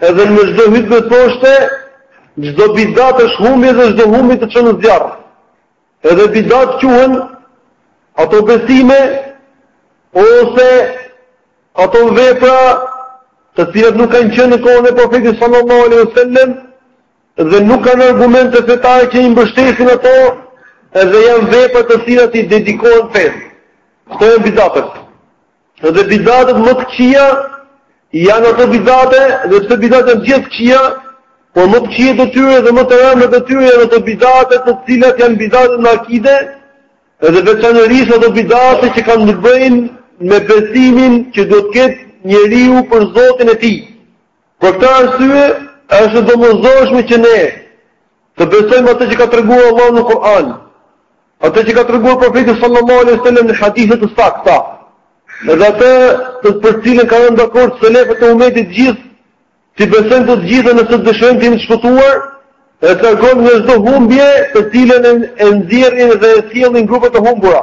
Edhe në çdo hytbe thoshte, çdo bidat është humbje dhe çdo humbje të çon në zjarr. Edhe bidat quhen ato besime ose ato vepra të cilat nuk kanë qenë në kohën e profetit sallallahu alaihi wasallam dhe nuk kanë argumente fetare që i mbështesin ato, edhe janë vepra të cilat i dedikohen fesë. Këto janë bidatet. Dhe bidatet më të këqija janë ato bidate, edhe pse bidatet janë të gjithë këqija, por më të këqijat e tyre dhe më të rëndat e tyre janë ato bidate të cilat janë bidate në akide, dhe veçanërisht ato bidate që kanë të bëjnë me besimin që duhet të ketë njeriu për Zotin e tij. Për këtë arsye, është e domosdoshme që ne të besojmë atë që ka treguar Allahu në Kur'an, atë që ka treguar profeti sallallahu alaihi wasallam në hadithe të sakta, edhe atë për të cilën kanë rënë dakord selefët e umetit të gjithë, t'i besojmë ato të gjitha nëse dëshirojmë të jemi të shpëtuar, dhe të largojmë çdo humbje të cilën e nxjerrin dhe e sjellin grupet e humbura.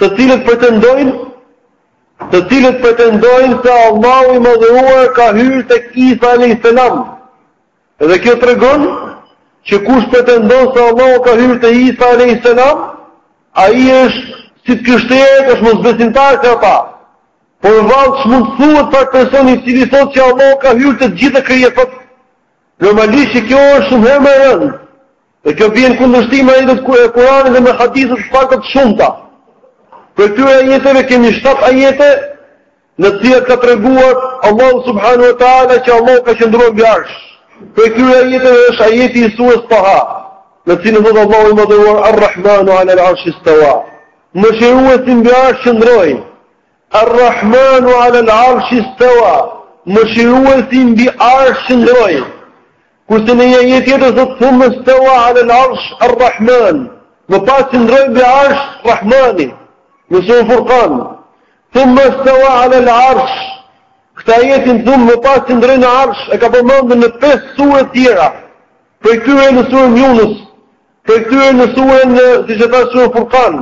të cilët pretendojnë të cilët pretendojnë se Allahu i madhëruar ka hyrë tek Isa alejhi selam. Edhe kjo tregon që kush pretendon se Allahu ka hyrë tek Isa alejhi selam, ai është si të krishterët, është mosbesimtar si ata. Por vallë ç'mund të thuhet për personin i cili thotë që Allahu ka hyrë te të gjitha krijesat, normalisht që kjo është shumë herë më e rëndë. Dhe kjo bie në kundërshtim me ajetet e Kuranit dhe me hadithe të sakta të shumta. Prej këtyre ajeteve kemi 7 ajete në të cilat ka treguar Allahu subhanahu wa taala që Allahu ka qëndruar mbi arsh. Prej këtyre ajeteve është ajeti i sures Taha, në të cilin thotë Allahu i madhëruar Ar-Rahmanu 'ala al-'arshi istawa. Mëshiruesi mbi arsh qëndroi. Ar-Rahmanu 'ala al-'arshi istawa. Mëshiruesi mbi arsh qëndroi. Kurse në një ajet tjetër thotë thumma istawa ala al-arsh ar-rahman. Më pas qëndroi mbi arsh Rahmani. Në suren Furqan. Thumma istawa ala al-arsh. Këtë ajetin thumma më pas qëndroi në arsh e ka përmendur në pesë sure të tjera. Prej tyre në suren Yunus, prej tyre në suren siç e tha suren Furqan.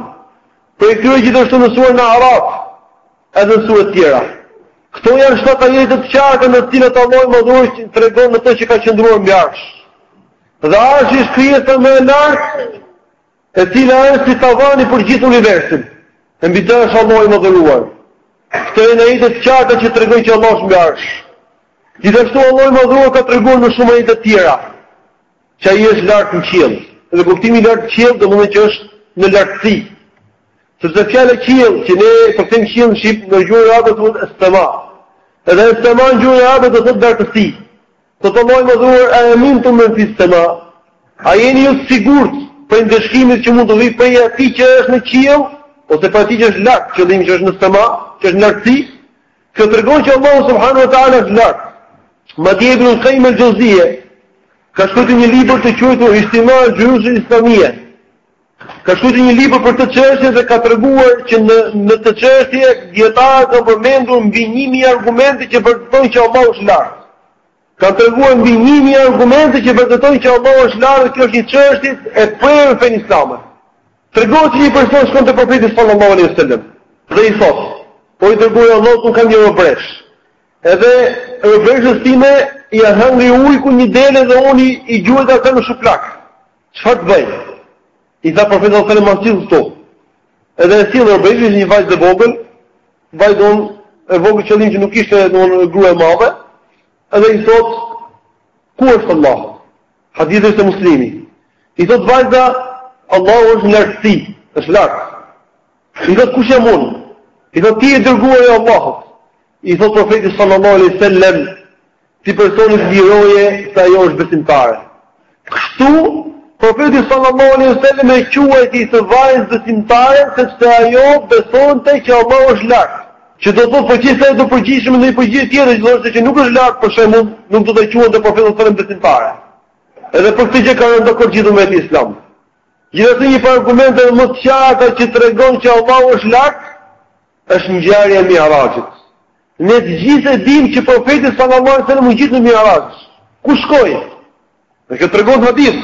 Prej tyre gjithashtu në suren Araf. Edhe në sure të tjera. Këto janë shtatë ajete të qarta në të cilat Allahu i madhëruar tregon në to që ka qëndruar mbi arsh. Dhe arshi është krijesa më e lartë e cila është si tavani për gjithë universin. E mbi të është Allahu i madhëruar. Këto janë ajete të qarta që tregojnë që Allahu është mbi arsh. Gjithashtu Allahu i madhëruar ka treguar në shumë ajete të tjera që ai është lart në qiell. Dhe kuptimi i lart në qiell domethënë që është në lartësi. Sepse fjala qiell që ne e përkthejmë qiell në shqip në gjuhën arabe thuhet es-sema. Edhe es-sema në gjuhën arabe do thotë lartësi. Thotë Allahu i madhëruar a emintum men fis-sema. A jeni ju të sigurt prej ndëshkimit që mund t'ju vijë prej atij që është në qiell ose prej atij që është lart, qëllimi që është në es-sema, që është në lartësi? Kjo tregon që Allahu subhanahu wa taala është lart. Madje Ibn Qayyim al-Jawziyya ka shkruar një libër të quajtur Ijtima al-Juyush al-Islamiyya. Ka shkruar një libër për këtë çështje dhe ka treguar që në në këtë çështje dietarët kanë përmendur mbi 1000 argumente që vërtetojnë që Allahu është lart. Kanë treguar mbi 1000 argumente që vërtetojnë që Allahu është lart dhe kjo është një çështje e prerë në fenë islame. Tregohet se një person shkon te profeti sallallahu alaihi wasallam dhe i thotë: "O i dërguari i Allahut, unë kam një robëreshë." Edhe robëreshës time ia hëngri ujku një dele dhe unë i gjuajta asaj një shuplakë. Çfarë të bëj? I tha profeti sallallahu alajhi wasallam ma sill këtu. Edhe e sjell robëreshën ishte një vajzë e vogël, vajzë e vogël qëllimi që nuk ishte domthonë grua e madhe. Edhe i thot ku është Allahu? Hadithi është te Muslimi. I thot vajza Allahu është në lartësi, është lart. I thot kush jam unë? I thot ti je i dërguari i Allahut. I thot profeti sallallahu alajhi wasallam Atij personit liroje se ajo është besimtare. Kështu, profeti sallallahu alaihi wasallam e quajti atë vajzë besimtare, sepse ajo besonte që Allahu është lart. Që do të thotë po qe se do përgjigjej me ndonjë përgjigje tjetër, të thoshte që nuk është lart për shembull, nuk do ta quante profeti sallallahu alaihi besimtare. Edhe për këtë gjë ka rënë dakord gjithë umeti islam. Gjithashtu një prej argumenteve më të qarta që tregon që Allahu është lart, është ngjarja e Mi'rajit. Ne të gjithë e dimë që profeti sallallahu alaihi wasallam u ngjit në Mi'raj. Ku shkoi? Dhe kjo tregon hadithi.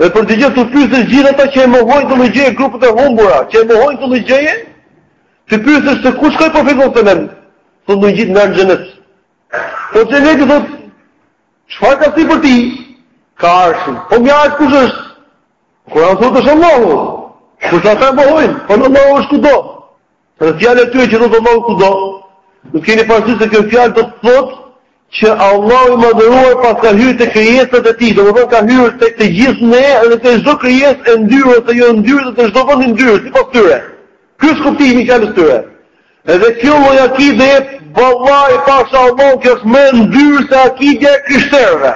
Dhe për këtë gjë t'i pyesësh gjithë ata që e mohojnë këtë gjë, grupet e humbura, që e mohojnë këtë gjë, t'i pyesësh se ku shkoi profeti sallallahu alaihi wasallam? U ngjit në xhenet. Po xheneti çfarë ka sipër tij? Ka arshën. Po mbi arsh kush është? Kur ai thotë është Allahu. Kur ata mohojnë, po Allahu është kudo. Dhe fjala e tyre që Allahu është kudo, nuk keni parasysh se kjo fjalë do të thotë që Allahu i madhëruar paska hyrë te krijesat e tij, domethënë ka hyrë tek të gjithë ne dhe te çdo krijesë e ndyrë ose jo e ndyrë dhe te çdo vend i ndyrë, sipas tyre. Ky është kuptimi i fjalës së tyre. Edhe kjo lloj akideje vallahi pasha Allahun që është më e ndyrë se akidja e të krishterëve.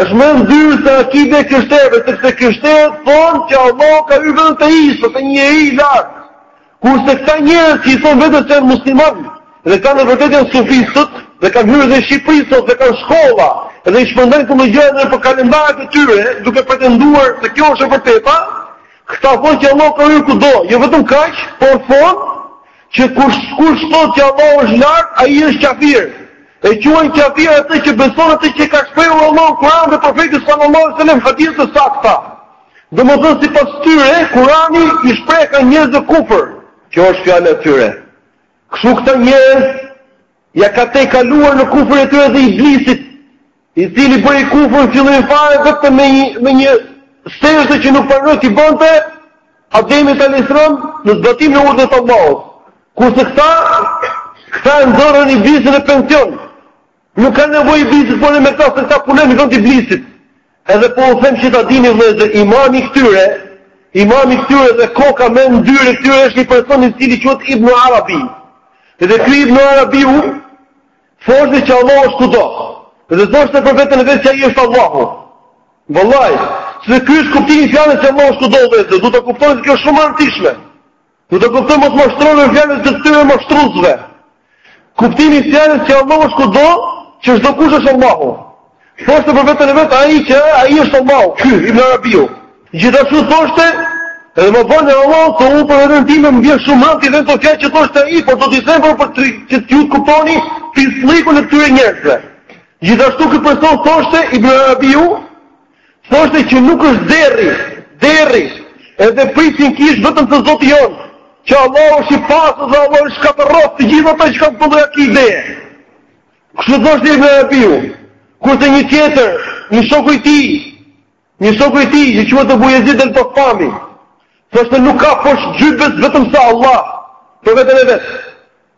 Është më e ndyrë se akide e krishterëve, sepse krishterët thonë që Allah ka hyrë vetëm te Isa, te një njeri i lartë. Kurse këta njerëz që i thonë vetes se janë muslimanë, dhe këta në të vërtetë janë sufistët, dhe kanë hyrë në Shqipëri sot dhe kanë shkolla, dhe i shpërndajnë këto gjëra nëpër kalendarët e tyre, duke pretenduar se kjo është e vërteta, këta thonë që Allah ka hyrë kudo, jo vetëm kaq, por thonë që kush kush thotë që Allahu është lart, ai është kafir. E quajnë kafir atë që beson atë që ka shprehur Allahu në Kur'an dhe profeti sallallahu alajhi wasallam në hadithe të sakta. Domethënë sipas tyre, Kur'ani i shpieka njerëzit në kufër. Kjo është fjala e tyre. Kështu këta njerëz Ia kanë tejkaluar në kufrin e tyre dhe Iblisit, i cili bëri kufrin në fillim fare vetëm me një me një sexhde që nuk pranoi t'i bënte Ademit alejhi selam në zbatim të urdhrit të Allahut. Kurse këta, këta e nxorën Iblisin në pension. Nuk ka nevojë Iblisi të punojë me këta se këta punën e bëjnë të Iblisit. Edhe po u them që ta dini vëllezër, imami i këtyre, imami i këtyre dhe koka më e ndyrë e këtyre është një person i cili quhet Ibn Arabi. Dhe ky Ibn Arabiu thoshte që Allah është kudo. Dhe thoshte për veten e vet që ai është Allahu. Vallahi, se ky është kuptimi i fjalës që Allahu është kudo dhe duhet ta kuptoni se kjo është shumë e rëndësishme. Duhet ta kuptoni, mos mashtroheni me fjalët e këtyre mashtruesve. Kuptimi i fjalës që Allah është kudo, që çdokush është Allahu. Thoshte për veten e vet, ai që ai është Allahu, ky, Ibn Arabiu. Gjithashtu thoshte, edhe më vjen, vallahi, turp për veten time, më vjen shumë rëndë t'i them fjalët që thoshte ai, por do t'i them për për të që ju të kuptoni, pisllëkun e këtyre njerëzve. Gjithashtu ky person thoshte, Ibn Arabiu, Thoshte që nuk është derri, derri, edhe prifti në kishë vetëm se zoti jonë, që Allah është i pastër dhe Allahu i shkatërroftë të gjithë ata që kanë këtë lloj akideje. Kështu thoshte Ibn Arabiu, kurse një tjetër, një shoku i tij, një shoku i tij, që quhet Ebu Jezid el-Bistami, thoshte nuk ka poshtë xhybes vetëm se Allah, për veten e vet.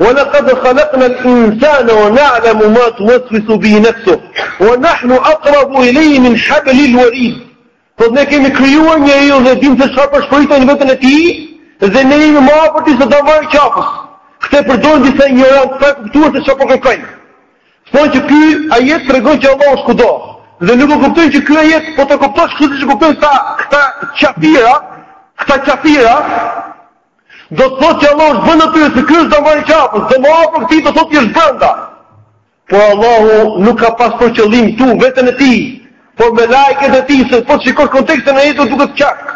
Wa laqad khalaqna al-insana wa na'lamu ma tuwaswisu bihi nafsuhu wa nahnu aqrabu ilayhi min habli al-warid. Thotë ne kemi krijuar njeriun dhe dimë se çfarë pëshpërit në veten e tij dhe ne jemi më afër tij se damari i qafës. Këtë përdorin disa injorantë pa kuptuar se çfarë po kërkojnë. Thonë që ky ajet tregon që Allahu është kudo. Dhe nuk e kuptojnë që ky ajet po të kuptosh kështu siç e kuptojnë ata këta qafira, këta qafira Do të thotë që Allah është brenda tyre se ky është damari i qafës, dhe më afër këtij do të thotë që është brenda. Por Allahu nuk ka pas për qëllim këtu veten e tij, por melaiket e tij se po të shikosh kontekstin e ajetit duket qartë.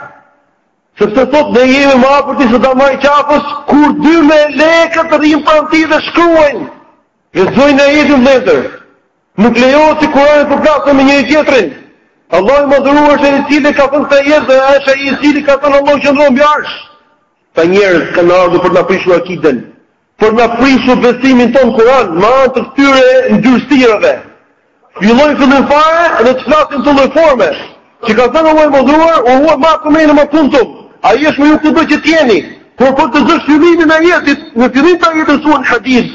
Sepse thotë ne jemi më afër tij se damari i qafës, kur dy melekët rrinë pranë tij dhe shkruajnë. Lexojeni ajetin vëllezër. Nuk lejohet që Kurani të përplaset me njëri tjetrin. Allah i madhëruar është ai i cili ka thënë këtë ajet dhe është ai i cili ka thënë Allah qëndron mbi arsh. Këta njerëz kanë ardhur për të na prishur akiden, për të na prishur besimin tonë në Kur'an, me anë të këtyre ndyrësirave. Fillojnë fillim fare dhe të flasin në këtë lloj forme. Që ka thënë Allah i madhëruar, wa huwa ma'akum ayna ma kuntum. Ai është me ju kudo që të jeni. Por po të zësh fillimin e ajetit, në fillim të ajetit surja Hadid.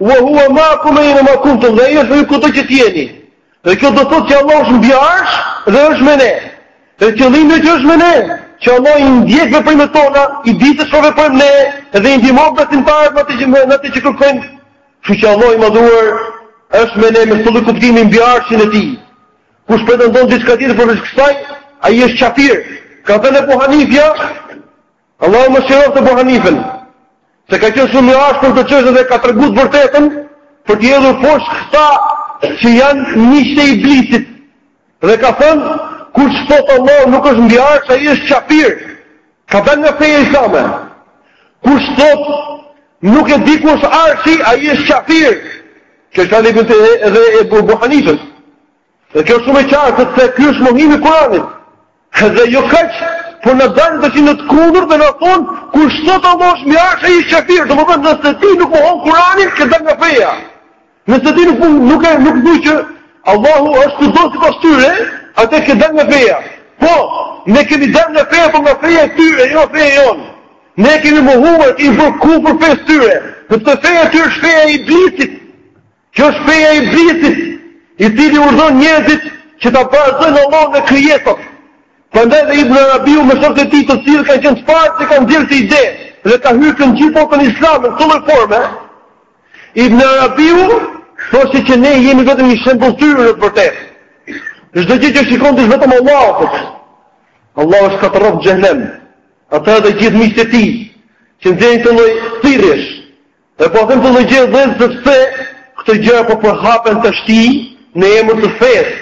Wa huwa ma'akum ayna ma kuntum, dhe ai është me ju kudo që të jeni. Dhe kjo do të thotë që Allah është mbi arsh dhe është me ne. Dhe qëllimi që është me ne, që Allah i ndjek veprimet tona, i di se çfarë veprojmë ne dhe i ndihmon besimtarët në atë që në atë që kërkojnë. Kështu që Allah i madhëruar është me ne me këtë lloj kuptimi mbi arshin e tij. Kush pretendon diçka tjetër përveç kësaj, ai është qafir. Ka thënë Abu Hanifja, Allahu e mëshiroftë Abu Hanifën, se ka qenë shumë i ashpër në këtë çështje dhe ka treguar të vërtetën për t'i hedhur poshtë këta që janë miqtë e iblisit. Dhe ka thënë, kush thotë Allahu nuk është mbi arsh, ai është qafir. Ka dalë nga feja islame. Kush thotë nuk e di ku është arshi, ai është qafir. Kjo është edhe edhe e Abu Hanifës. Dhe kjo është shumë e qartë se ky është mohim i Kuranit. Dhe jo kaq, por na dalin në të kundërt dhe na thonë kush thotë Allah është mbi arsh është qafir, domethënë nëse ti nuk mohon Kuranin, ke dalë nga feja. Nëse ti nuk nuk e nuk di që Allahu është kudo sipas tyre, atëherë ke dalë nga feja. Po, ne kemi dalë nga feja, po nga feja e tyre, jo feja jonë. Ne kemi mohuar i kemi bërë kufër fesë së tyre. Sepse feja tyre është feja e iblisit. Kjo është feja e Iblisit, i cili urdhëron njerëzit që ta barazojnë Allahun me krijesat. Prandaj dhe Ibn Arabiu me shokët e tij të cilët kanë qenë të parët që e kanë nxjerrë këtë ide dhe ka hyrë në gjithë botën islame në këtë lloj forme. Ibn Arabiu thoshte që ne jemi vetëm një shembëlltyrë në të vërtetë. Çdo gjë që shikon ti është vetëm Allahu. Allahu i shkatërroftë në xhehenem. Ata dhe gjithë miqtë e tij që nxjerrin këto lloj thirrjesh, E po i them këto gjëra vëllezër sepse këto gjëra po përhapen tashti në emër të fesë.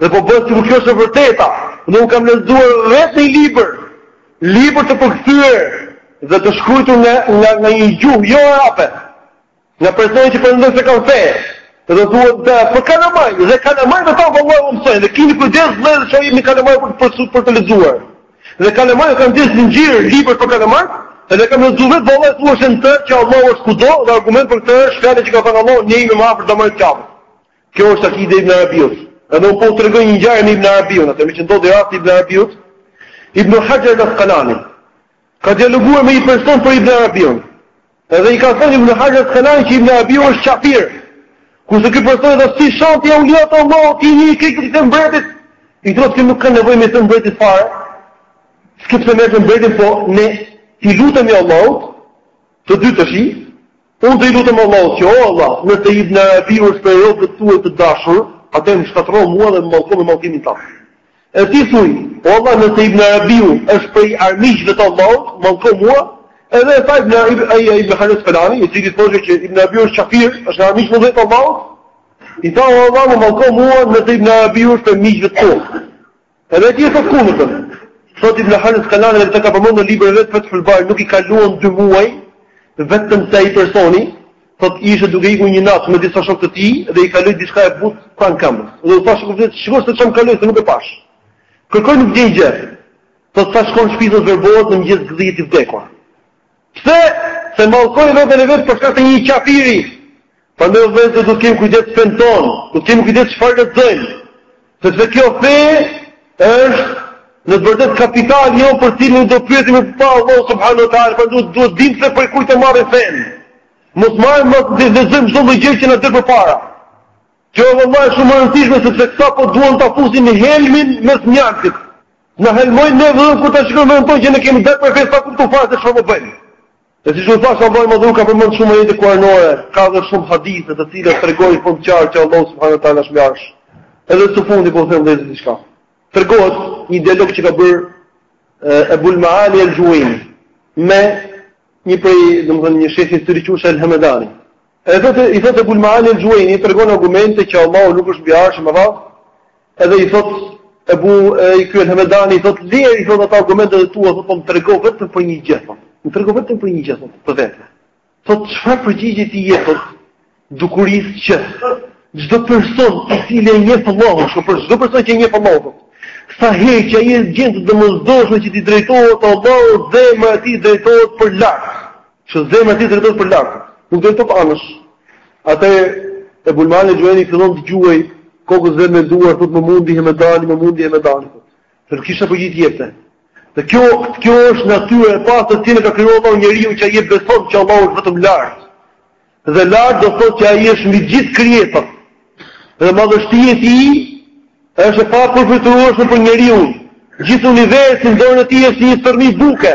Dhe po bëhet sikur kjo është e vërteta. Dhe unë kam lexuar vetë një libër, libër të përkthyer dhe të shkruar nga nga nga një gjuhë jo arabe. Nga persona që pretendojnë se kanë fe, dhe do duhet të për kalamaj, dhe kalamaj me të vallahi mësojnë, dhe kini kujdes dhe shohim kalamaj për për të lexuar. Dhe kalamajët kanë nxjerrë nxjerrë libër për kalamajt, edhe e kam lexuar vetë vallahi thuhet në të që Allahu është kudo dhe argument për këtë është fjala që ka thënë Allahu ne jemi më afër se damari i qafës. Kjo është akidja e Ibn Arabiut. Edhe unë po ju tregoj një ngjarje me Ibn Arabiun, atëherë meqë ndodhi rasti i Ibn Arabiut. Ibn Hajar al-Asqalani ka dialoguar me një person për Ibn Arabiun. Edhe i ka thënë Ibn Hajar Asqalani që Ibn Arabiu është kafir. Kurse ky person thotë si shan ti euliat e Allahut, unë ik t'i them mbretit. I thotë që nuk ka nevojë me i thënë mbretit fare. S'ke pse merr mbretin po ne t'i lutemi Allahut të dy tashi. Unë do t'i lutem Allahut që o Allah, nëse Ibn Arabiu është prej robve të tu të dashur, atëherë më shkatërro mua dhe më mallko me mallkimin tënd. E ti thuj, O Allah, nëse Ibn Arabiu është prej armiqve të Allahut, mallko mua, edhe e tha Ibn Arabi, ai ai Ibn Hajar Asqalani, i cili thoshte që Ibn Arabiu është kafir, është prej armiqve të Allahut, i tha O Allah, mallko mua nëse Ibn Arabiu është prej miqve të tu. Edhe ti thuaj të kundërtën. Thotë Ibn Hajar Asqalani edhe këtë e ka përmendur në librin e vet Fathul Bari, nuk i kaluan 2 muaj vetëm se ai personi Thotë ishte duke ikur një natë me disa shokë të tij dhe i kaloi diçka e butë pranë këmbës. Dhe u tha shokëve të tij, "Shiko se ça më kaloi, se nuk e pashë." Kërkojnë nuk gjejnë gjë. Thotë sa shkon në shtëpi thotë verbohet në mëngjes gdhihet i vdekur. Pse? Se mallkoi veten e vet për shkak të një qafiri. Prandaj vëllezër duhet të kemi kujdes fenë tonë, duhet të kemi kujdes çfarë lexojmë. Sepse kjo fe është në të vërtetë kapitali jonë për të cilin do pyetemi përpara Allahut subhanahu wa taala, pra duhet duhet ta dimë se prej kujt ta marrim fenë. Mos marrim mos të lexojmë çdo lloj gjë që na del përpara. Kjo është vallahi shumë e rëndësishme sepse këta po duan ta fusin ne helmin mes mjaltit. Na helmojnë ne vëllezër kur ta shikojmë më vonë që ne kemi dalë prej fesë pa kuptuar fare se çfarë po bëjmë. Dhe siç u thashë, Allahu i madhëruar ka përmendur shumë ajete kuranore, ka dhe shumë hadithe të cilat tregojnë fort qartë që Allahu subhanehu ta'ala është mbi Arsh. Edhe së fundi po u them edhe diçka. Tregohet një dialog që ka bërë Ebul Maali El Juwayni me një prej, domethënë një sheh i cili quhej El Hemedani. E thotë i thotë Ebul Maali El Juwayni tregon argumente që Allahu nuk është mbi arsh me radhë, edhe i thotë Ebu i ky El Hemedani i thotë leri i thotë ato argumentet e tua thotë po më trego vetëm për një gjë thotë. Më trego vetëm për një gjë thotë për vetë. Thotë çfarë përgjigje ti jep thotë dukurisë që çdo person i cili e njeh Allahun, çdo për çdo person që e njeh Allahun. Sa herë që ai e gjen të domosdoshme që t'i drejtohet Allahut zemra e tij drejtohet për lart. Që zemra e tij drejtohet për lart. Nuk drejtohet për anash. Atëherë Ebul Maali Juwayni fillon t'i gjuajë kokës së vet me duar thotë më mundi Hemedani, më mundi Hemedani. S'kishte ça përgjigje t'i jepte. Dhe kjo kjo është natyra e pastër me të cilën ka krijuar Allahu njeriun që ai beson që Allahu është vetëm lart. Dhe lart do thotë që ai është mbi gjithë krijesat. Dhe madhështia e tij është e papërfytyrueshme për njeriun. Gjithë universi në dorën e tij është si një thërrmi buke.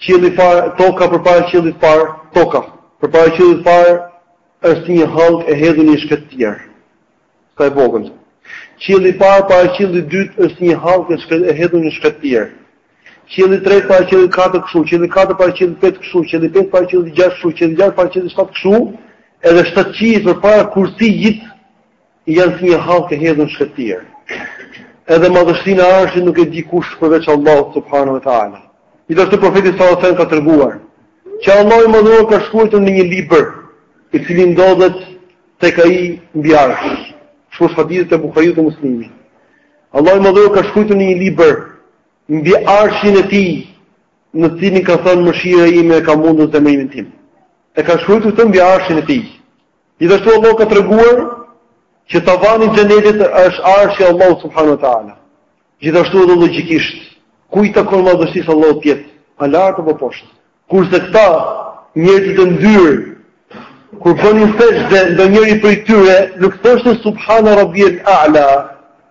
Qielli parë, toka përpara qiellit parë, toka përpara qiellit parë është si një hallkë e hedhur në një shkretëtirë. Sa e vogël. Qielli parë para qiellit dytë është si një hallkë e hedhur në një shkretëtirë. Qielli tretë para qiellit katër kështu, qielli katër para qiellit pesë kështu, qielli pesë para qiellit gjashtë kështu, qielli gjashtë para qiellit shtatë kështu, edhe shtatë qiejt përpara kursisë Janë si një hallkë e hedhur në shkretëtirë. Edhe madhështinë e Arshit nuk e di kush përveç Allahut subhanahu wa taala. Gjithashtu profeti sallallahu alajhi wasallam ka treguar që Allahu i madhëruar ka shkruar në një libër, i cili ndodhet tek ai mbi arsh. Kështu është hadithi te Buhariu dhe Muslimi. Allahu i madhëruar ka shkruar në një libër mbi arshin e tij, në cilin ka thënë mëshira ime ka mundur zemrimin tim. E ka shkruar këtë mbi arshin e tij. Gjithashtu Allahu ka treguar që tavani i xhenetit është arshi i Allahut subhanahu wa teala. Gjithashtu edhe logjikisht, ku i takon madhështisë së Allahut të jetë, a lart apo poshtë? Kurse këta njerëzit e ndyrë kur bënin sexhde ndonjëri prej tyre, nuk thoshte subhana rabbiyal a'la,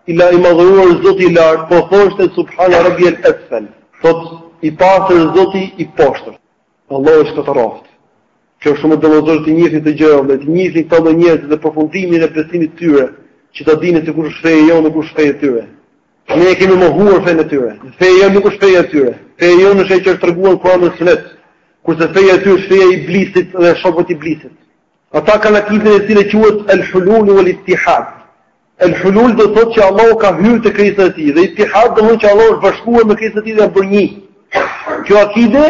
ila i madhëruar Zoti i lart, po thoshte subhana rabbiyal asfal. Thotë i pastër Zoti i poshtër. Allahu i shkatërroftë. Kjo është shumë e domosdoshme të njihni këto gjëra, dhe të njihni këta lloj njerëz dhe përfundimin e besimit të tyre, që ta dini se kush është feja jonë dhe kush është feja e tyre. Ne e kemi mohuar fenë e tyre. Feja jonë nuk është feja e tyre. Feja jonë është ajo që është treguar në Kuran e Sunet, kurse feja e tyre është feja e iblisit dhe e shokëve të iblisit. Ata kanë akiden e cila quhet al-hulul wal-ittihad. El Hulul do të thotë që Allahu ka hyrë te krijesat e tij dhe Ittihad do të thotë që Allahu është bashkuar me krijesat e tij dhe janë bërë një. Kjo akide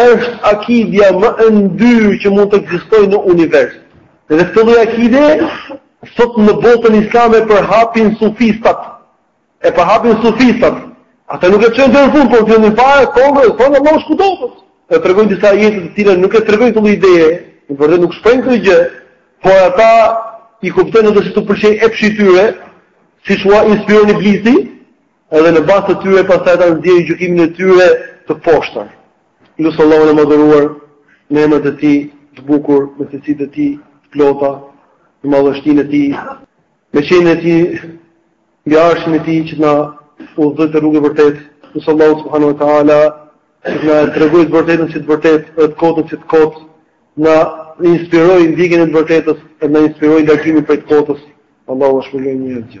është akidja më e ndyrë që mund të ekzistojë në univers. Dhe këtë lloj akide sot në botën islame përhapin sufistat, E përhapin sufistat. Ata nuk e çojnë deri në fund, por thonë fare kongrë, thonë mos kudo. E tregojnë disa ajete të cilat nuk e tregojnë këtë ide. Në vërtetë nuk shprehin këtë gjë, por ata i kuptojnë siç ua pëlqen epshi i tyre, siç ua inspiron iblisi, edhe në bazë të tyre pastaj ata nxjerrin gjykimin e tyre të poshtër. Lus Allahun e madhëruar me emrat e tij të bukur, me cilësitë e tij të plota, me madhështinë e tij, me qenien e tij Mbi arshin e tij që të na udhëzojë te rrugë e vërtetë, lus Allahun subhanahu wa taala që të na tregojë të vërtetën si të vërtetë, edhe të kotën si të kotë, na inspirojë ndjekjen e të vërtetës, e na inspirojë largimin prej të kotës. Allahu është më i mirë gjithë.